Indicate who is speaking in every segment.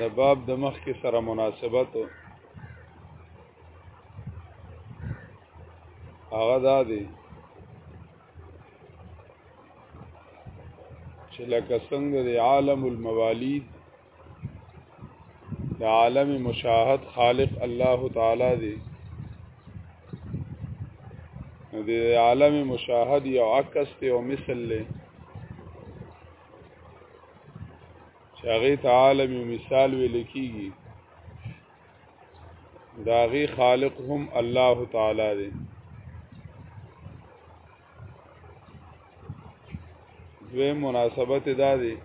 Speaker 1: د باب د مخ کې سره مناسبت هغه دا دی چې لکه څنګه د عالم الموالید د عالم مشاهد خالق الله تعالی دی د عالم مشاهد یو عکس ته او مثل له چې هغه ته عالم یو مثال ویل کیږي دا غي خالق هم الله تعالی دی دوی مناسبت دا دی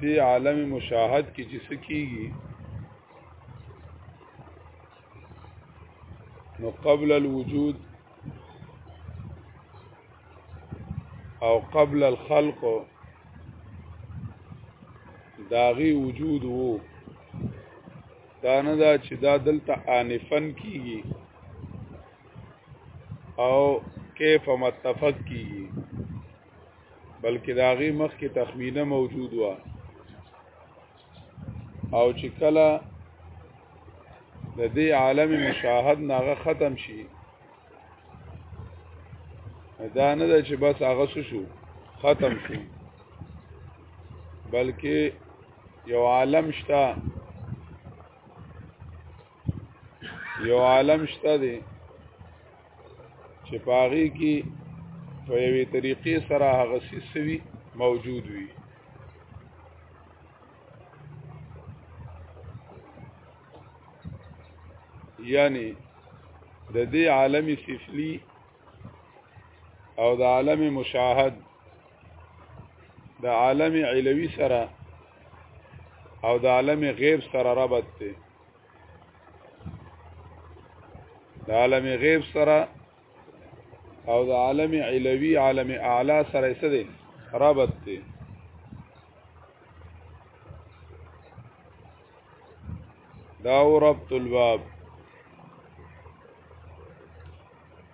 Speaker 1: دی عالم مشاهد کې چې څه کیږي نو قبل الوجود او قبل الخلق داغي وجود وو دا نه دا چې دا دلته انفن کیږي او کیف متفق کیږي بلکې داغي مخ کې تخمینه موجود و او چې کله د دې عالم مشاهد ناغه ختم شي دا نه ده چې بس هغه شو ختم شو بلکې یو عالم شته یو عالم شته دی چې پاغي کې په یوې طریقې سره هغه سیسوي موجود وي یعنی د دې عالم سفلی او د عالم مشاهد د عالم علوي سره او د عالم غیب سره ربط دی د عالم غیب سره او د عالم علوی عالم اعلی سره څه دی رابط دی دا ربط الباب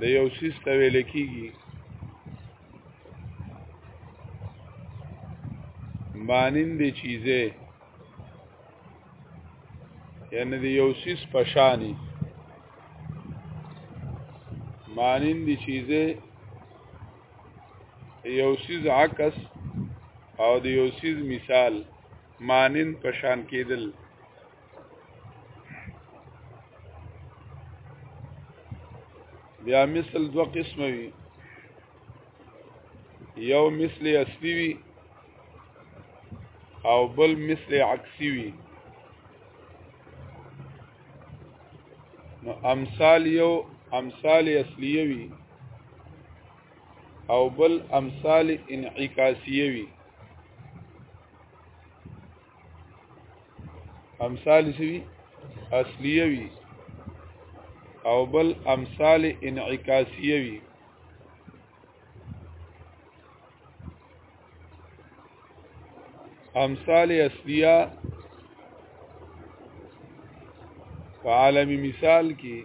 Speaker 1: د یو سیس ته ویل کېږي مانین دی چیزه یعنی دی یو سیس پشانی مانین دی چیزه یو سیز عکس او د یو سیز مثال مانن پشان کېدل بیا مثل دو قسم وی یو مثل اصلی وی او بل مثل عکسی وی نو امثال یو امثال اصلیه وی او بل امثال انعکاسیه وی امثال سوي اصليه وي او بل امثال انعکاسيه وي امثال اصليه په عالمي مثال کې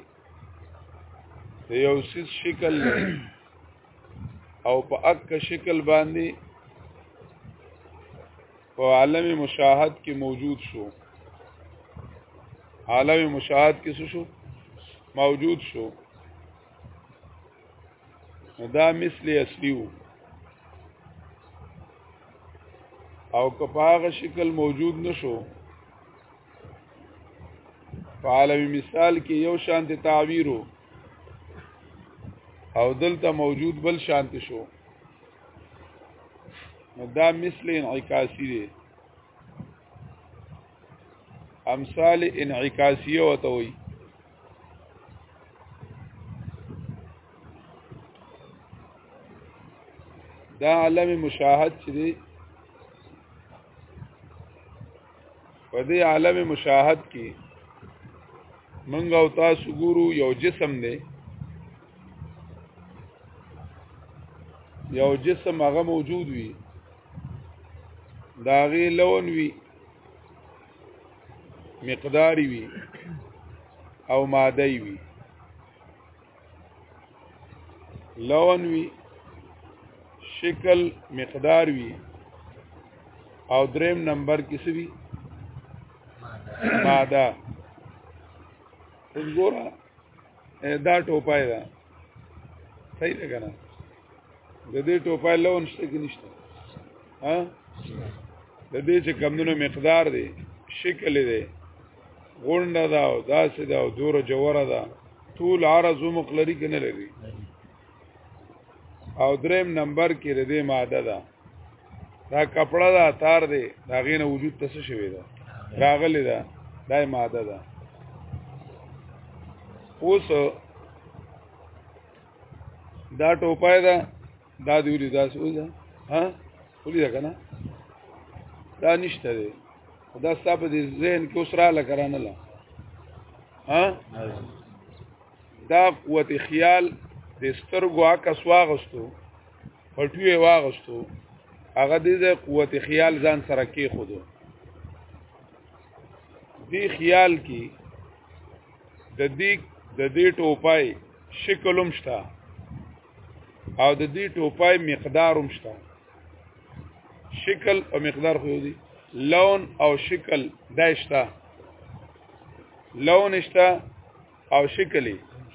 Speaker 1: یو سیس شکل او په اک شکل باندې په عالم مشاهد کې موجود شو عالم مشاهد کې څه شو موجود شو دا مثل اصلي وو او که په هغه شکل موجود نشو په عالمي مثال کې یو شانت تعبیر او دلته موجود بل شانت شو نو دا مثل انعکاسی دی امثال انعکاسیه وته وي دا علم مشاهد چې دی په دې عالم مشاهد کې منګ او تاسو ګورو یو جسم دی یو جسم هغه موجود وي دا غي لون وي مقداری وي او ماده وي لون وی شکل مقدار وی او دریم نمبر کې څه وی ماده وګوره دا ټوپای ده صحیح ده کنه د دې ټوپای لون شته کې نشته ها د دې چې کمونو مقدار دی شکل دی غونډه دا او داسې دا او دور جوړه دا طول عرض او مقلری کنه لري او دریم نمبر کې د دې ماده ده دا کپڑا دا تار دی دا غینه وجود تاسو شوی دا راغلی دا دا ماده ده اوس دا ټوپای ده دا دی ولې دا سوز ده ها ولې ده کنه دا نشته دی دا ستا په دې ذهن کې اوس را لګرانه لا ها دا قوت خیال د سترګو عکس واغستو پټوي واغستو هغه دې د قوت خیال ځان سره کې خودو دې خیال کې د دې د دې ټوپای شکل هم شته او د دې ټوپای مقدار هم شته شکل او مقدار خو دی لون او شکل دا شته لون شته او شکل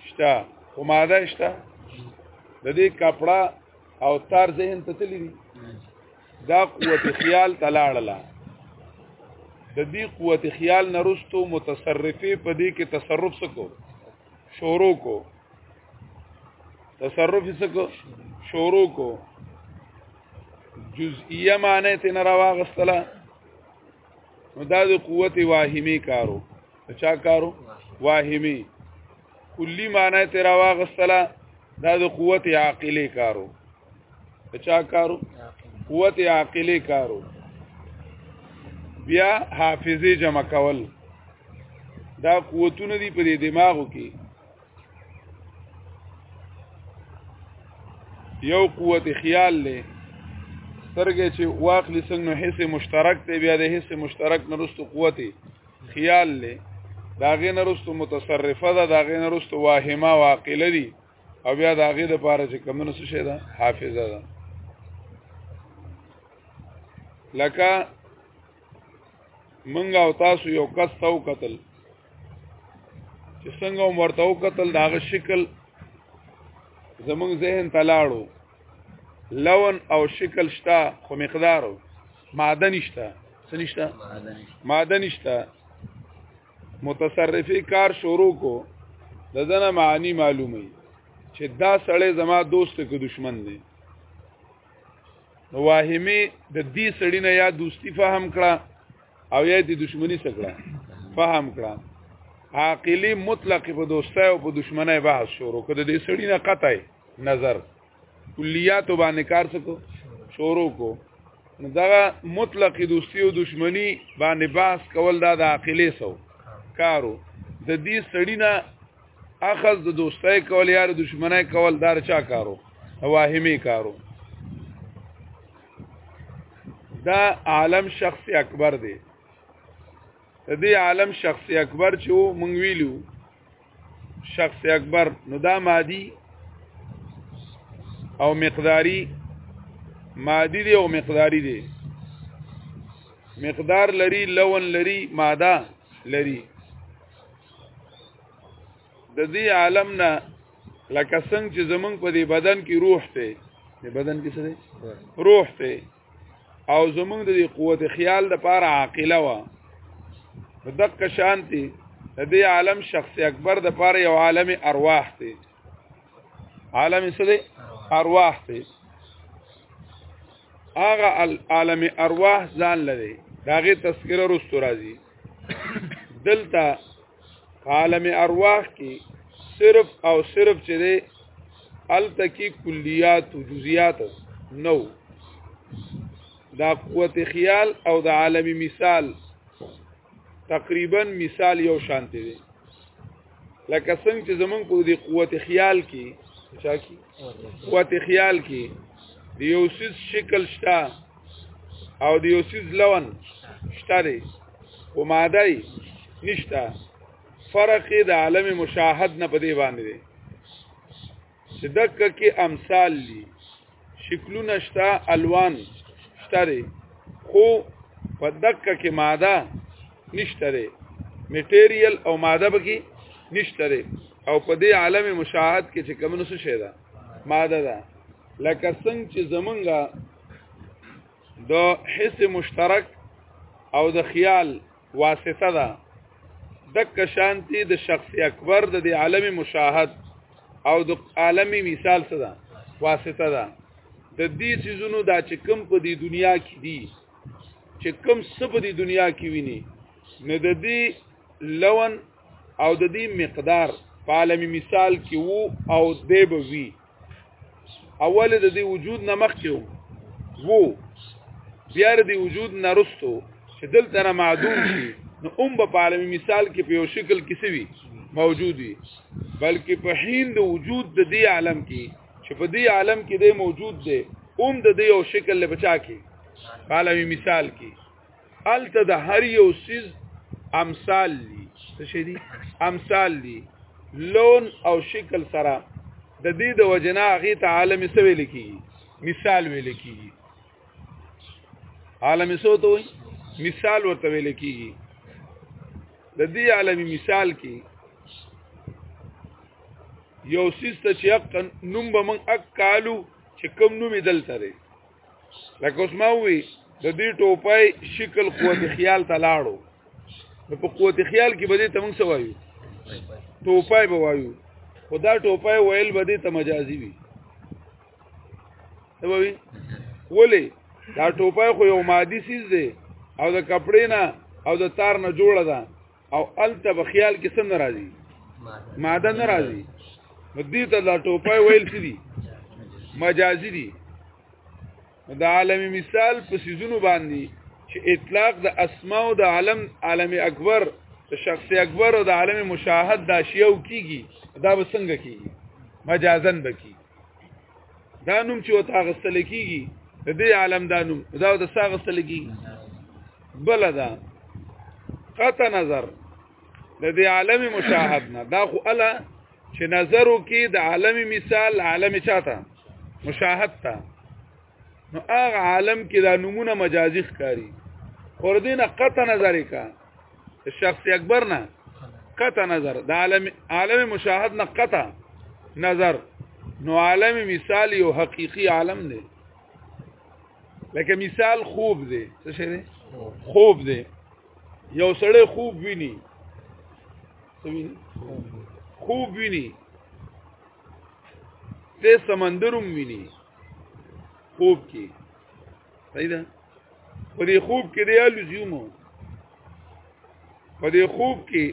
Speaker 1: شته خو ماده شته د دې کپڑا او تار ذهن ته تللی دي دا قوت خیال تلاړله د دې قوت خیال نرستو متصرفه په دې کې تصرف سکو شورو کو تصرف سکو شورو کو جزئیه معنی ته نه راوغستله نو دا د قوت واهمه کارو چا کارو واهمه کلی معنی ته راوغستله دا د قوت عاقله کارو چا کارو قوت عاقلی کارو بیا حافظه جمع کول دا قوتونه دی په دماغو کې یو قوت خیال له سترګې چې واخلې څنګه حص مشترک دی بیا د حص مشترک نرستو قوت خیال له داغه نرستو متصرفه ده داغه نرستو واهمه واقله دي او بیا د هغه د پاره چې کمنو څه شي ده حافظه ده لکه منګه او تاسو یو کس تو قتل چې څنګه ورته او قتل داغه شکل زمونږ ذهن تلاړو لون او شکل شتا خو مقدارو معدن شتا سنشتا معدن شتا متصرفي کار شروع کو د دنه معنی معلومي چې دا سړی زما دوست که دشمن دی نو واهمه د دې سړی نه یا دوستی فهم کړه او یا د دشمنی سره فهم کړه عاقلی مطلق په دوستای او په دشمنای بحث شروع کړه د دې سړی نه قطعي نظر کلیات باندې کار سکو شروع کو نو دا مطلق دوستی او دشمنی باندې باس کول دا د عقلې سو کارو د دې سړی نه اخذ د دوستۍ کول یار دشمنی کول دار چا کارو واهمه کارو دا عالم شخص اکبر دی د دې عالم شخص اکبر چې مونږ ویلو شخص اکبر نو دا مادي او مقداری مادي دی او مقداری دی مقدار لري لون لري ماده لري د دې عالم نه لکه څنګه چې زمونږ په دې بدن کې روح ته دې بدن کې څه دی روح ته او زمونږ د قوت خیال د پاره عاقله وا دغه شانتي د دې عالم شخص اکبر د پاره یو عالم ارواح دی عالم څه دی ارواح دی هغه عالم ارواح ځان لري داغه تذکره رستو راځي دلته عالم ارواح کې صرف او صرف چې دی الته کې کلیات او جزئیات نو دا قوت خیال او د عالمی مثال تقریبا مثال یو شانته دی لکه څنګه چې زمونږ په دې قوت خیال کې چا کې قوت خیال کې د یو سیس شکل شته او د یو سیز لون شته دی او ماده نشته فرق د عالم مشاهد نه په دی باندې دی چې دکه کې امثال دي شکلونه شته الوان شته دی خو په دکه کې ماده نشته دی میټیریل او ماده بکی نشته دی او په دې عالم مشاهد کې چې کوم نو څه شي ده ماده ده لکه څنګه چې زمونږه د حس مشترک او د خیال واسطه ده دک شانتی د شخص اکبر د عالم مشاهد او د عالمي مثال څه ده واسطه ده د دې سيزونو دا چې کم په دې دنیا کې دي چې کم څه په دې دنیا کې ویني نه د دې لون او د دې مقدار په عالمي مثال کې وو او دی به وي اول د دې وجود نه مخکې وو بیا د وجود نه رستو چې دلته نه معدوم شي نو هم په عالمي مثال کې په یو شکل کې سوي موجود وي بلکې په هین د وجود د دې عالم کې چې په دې عالم کې د موجود دی هم د دې یو شکل لپاره کې عالمي مثال کې الته د هر یو سیز امثال دي څه شي دي امثال دي لون او شکل سره د دې د وجنا غي ته عالم څه ویل کی مثال ویل کی عالم څه ته وي مثال ورته ویل کی د دې عالمي مثال کې یو سیس ته چې حقا نوم به من اکالو چې کم نومې دلته دی لکه اوس ما وی د دې ټوپای شکل قوت خیال ته لاړو په قوت خیال کې به دې ته موږ سوایو ټوپای به وایو خدا ټوپای ویل به دې ته مجازي وي څه وی ولې دا ټوپای خو یو مادي سیز دی او د کپړې نه او د تار نه جوړه ده او الته په خیال کې څه ناراضي ماده ناراضي مدې ته دا ټوپای ویل څه دي مجازي دي د عالمي مثال په سيزونو باندې چې اطلاق د اسماء او د عالم عالم اکبر د شخص اکبر او د عالم مشاهد د اشیاء کیږي دا به څنګه کیږي مجازن بکی دا نوم چې وته غستل کیږي د دې عالم دا نوم دا د سا غستل کیږي بل دا قطع نظر د دې عالم مشاهد نه دا خو الا چې نظرو کې د عالم مثال عالم چاته مشاهد تا نو هغه عالم کې دا نمونه مجازي ښکاری خور دینه قطع نظر کا شخص اکبر نه قطع نظر د عالم عالم مشاهد نه قطع نظر نو عالم مثال یو حقيقي عالم دی لکه مثال خوب دی څه شي دی خوب دی یو سړی خوب ویني خوب ویني ته سمندروم ویني خوب کې صحیح ده په دې خوب کې دی الوزیوم په دې خوب کې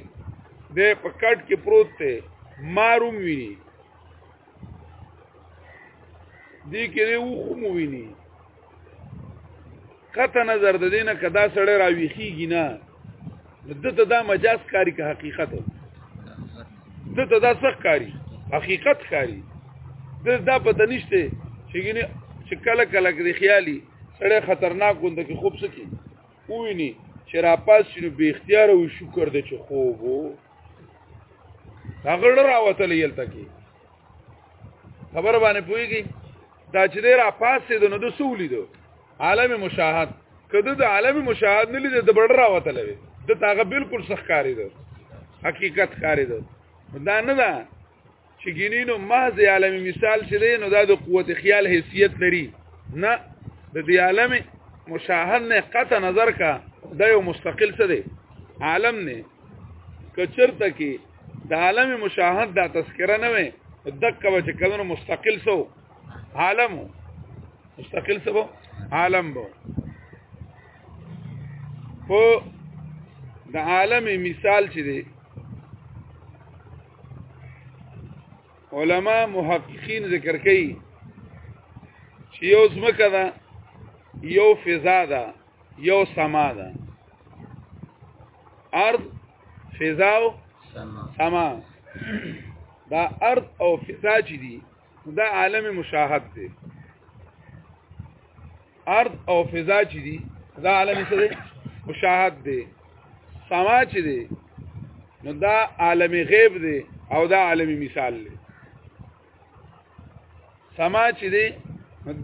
Speaker 1: د په کټ کې پروت ته ماروم ویني دې کې دی و خو مو ویني قطع نظر د دینه کدا سړی راويخیږي نه دته دا مجاز کاری که حقیقت دته دا سخت کاری حقیقت کاری د دا پته نشته چې ګینه چې کله کله کې خیالي سړی خطرناک وند کې خوب سکی ویني چې را پاس شنو به اختیار او شکر دې چې خوب وو هغه راوته لیل تکي خبر باندې پويږي دا چې را پاس دې نو د سولې دو عالم مشاهد کده د عالم مشاهد نه لیدل د بډر راوتل وي د تاغه بالکل سخکاری ده حقیقت کاری ده دا نه ده چې ګینینو محض عالم مثال چې دی نو دا د قوت خیال حیثیت لري نه د دې عالم مشاهد نه قطع نظر کا دا یو مستقل څه دی عالم نه کچرته کې د عالم مشاهد دا تذکره نه وي دک کبه چې کلنو مستقل سو عالم مستقل سبو عالم بو په د عالم مثال چې دی علما محققین ذکر کوي چې یو زمکه ده یو فضا ده یو سما ده ارض فضا او سما دا ارض او فضا چې دي دا عالم مشاهد دی ارض او فضا چې دي دا عالم څه دی مشاهد دی سما چې دی نو دا عالم غیب دی او دا عالم مثال دی سما چې دی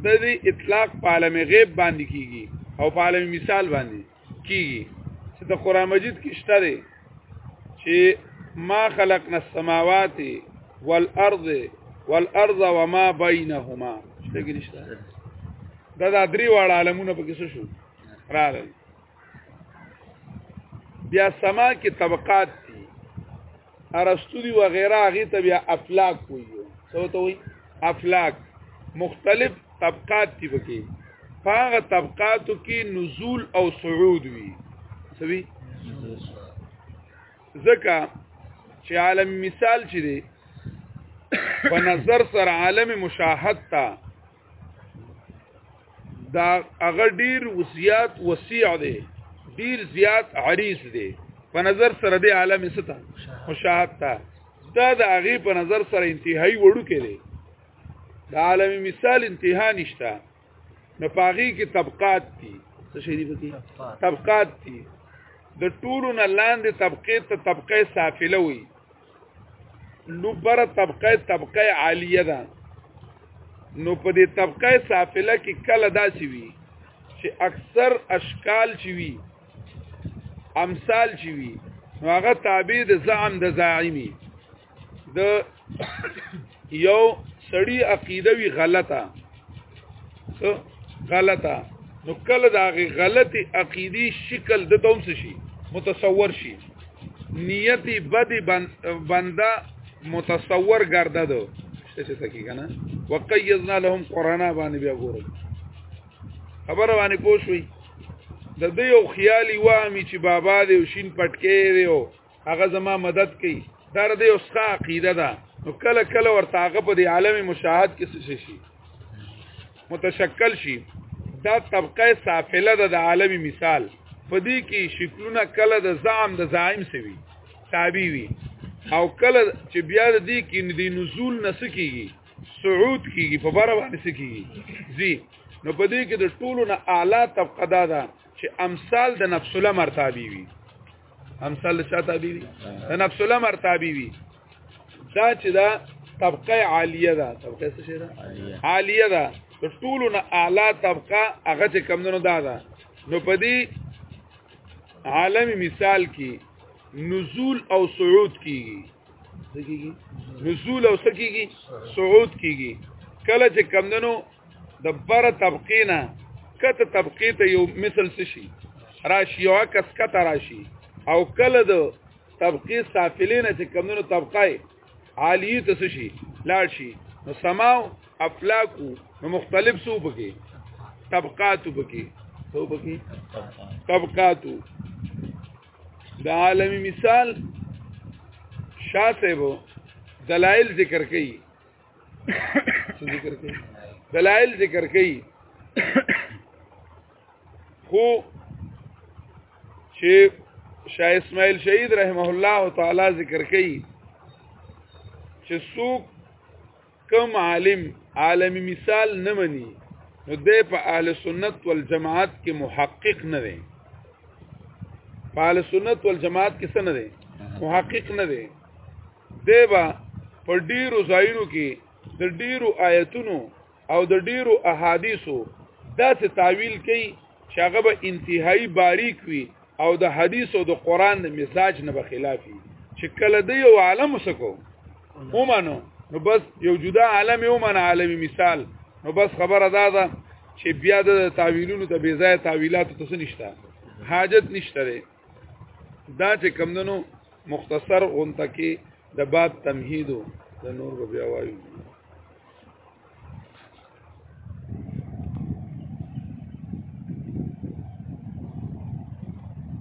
Speaker 1: د دې اطلاق په عالم غیب باندې کیږي او په عالم مثال باندې کیږي چې د قران مجید کې شته دی چې ما خلقنا السماوات والارض والارض وما بينهما شته کې نشته دا د درې واړه عالمونه په کې څه شو راغلي بیا سما کې طبقات ارسطو دی وغیرہ هغه ته بیا افلاک وایي څه ته وایي افلاک مختلف طبقات دي پکې هغه طبقاتو کې نزول او صعود وي سوي ځکه چې عالم مثال چې دی په نظر سره عالم مشاهد ته دا هغه ډیر وسیات وسیع دی ډیر زیات عریض دی په نظر سره د عالم ستا مشاهد تا دا د هغه په نظر سره انتهایی وړو کې دی د عالم مثال انتها نشته نو پاغي کې طبقات دي څه شي دي پکې طبقات دي د ټولو نه لاندې طبقه ته طبقه سافله وي لوبره طبقه طبقه عالیه ده نو په دې طبقه سافله کې کله داسي وي چې اکثر اشکال چي وي امثال چي وي نو هغه تابع د زعم د زاعمي د یو سړی عقیده وی غلطه غلطه نو کله دا غي غلطي عقيدي شکل د دوم شي متصور شي نیتی بدی بنده متصور ګرده دو څه څه کی کنه وقیزنا لهم قرانا باندې بیا ګورم خبر باندې پوښوي د دې یو خیالي وامي چې بابا دې شین پټکې دی او هغه زما مدد کوي دا د یو ښه عقیده ده نو کله کله ورته هغه په دې عالم مشاهد کې څه شي متشکل شي دا طبقه سافله ده د عالمي مثال په دې کې شکلونه کله د زعم د زعیم سوي تابع وي او کله چې بیا د دې کې د نزول نسکیږي صعود کیږي په بار باندې سکیږي زی نو په دې کې د ټولو نه اعلی طبقه ده چې امثال د نفس الامر تابع وي امثال د چا تابع دي د نفس الامر تابع وي دا چې دا طبقه عالیه ده طبقه څه شي ده عالیه ده د ټولو نه اعلی طبقه هغه چې کمندونو ده ده نو په دې عالمي مثال کې نزول او صعود کیږي نزول او سکیږي صعود کیږي کله چې کمندونو د بر طبقه نه کته طبقه ته یو مثل څه شي راشي او کس کته راشي او کله د طبقه سافلین چې کمونو طبقه عالی ته څه شي لاړ شي نو سماو افلاکو نو مختلف سو بکی طبقاتو بکی سو بکی طبقاتو د عالمی مثال شاه صاحب دلایل ذکر کړي ذکر کوي دلایل ذکر کوي خو چې شاه اسماعیل شهید رحمه الله تعالی ذکر کوي چې څوک کم عالم عالمی مثال نه مني نو د په اهل سنت والجماعت کې محقق نه دی په اهل سنت والجماعت کې څه نه دی محقق نه دی دیبا په ډیرو ځایونو کې د ډیرو آیتونو او د ډیرو احادیثو داسې تعویل کوي چې هغه به انتهایی باریک وي او د حدیث او د قران د مزاج نه به خلافي چې کله دی یو عالم وسکو ومنو نو بس یو جدا عالم ومن عالمي مثال نو بس خبره دا ده چې بیا د تعویلونو ته بی ځای تعویلات ته څه نشته حاجت نشته دا چې کمندنو مختصر غونته کې د باب تمهید د نور به بیا وایو